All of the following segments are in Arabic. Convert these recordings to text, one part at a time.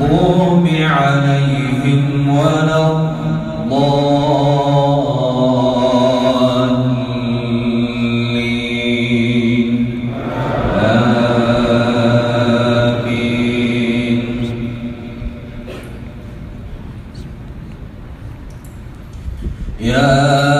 المغضوب عليهم ولا يا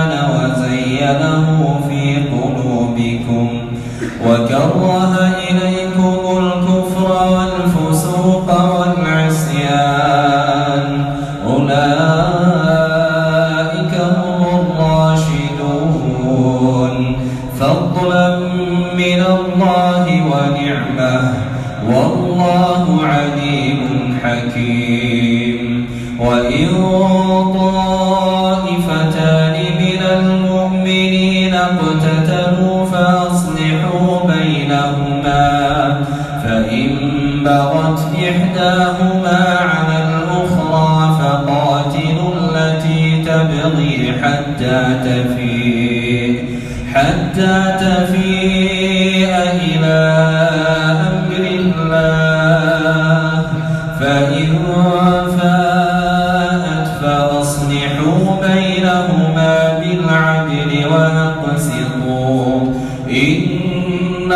وزينه في قلوبكم وكره إليكم الكفر والفسوق والعصيان أولئك هم الراشدون فضلا من الله ونعمه والله عليم حكيم وإن طائفتان اقتتلوا فأصلحوا بينهما فإن بغت إحداهما على الأخرى فقاتلوا التي تبغي حتى تفيء حتى تفيء إلى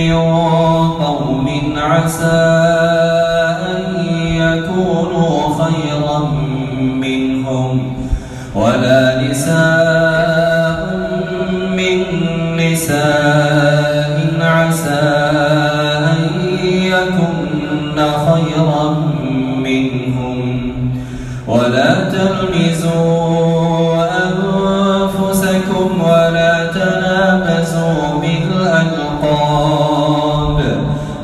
من قوم عسى أن يكونوا خيرا منهم ولا نساء من نساء عسى أن يكن خيرا منهم ولا تلمزوا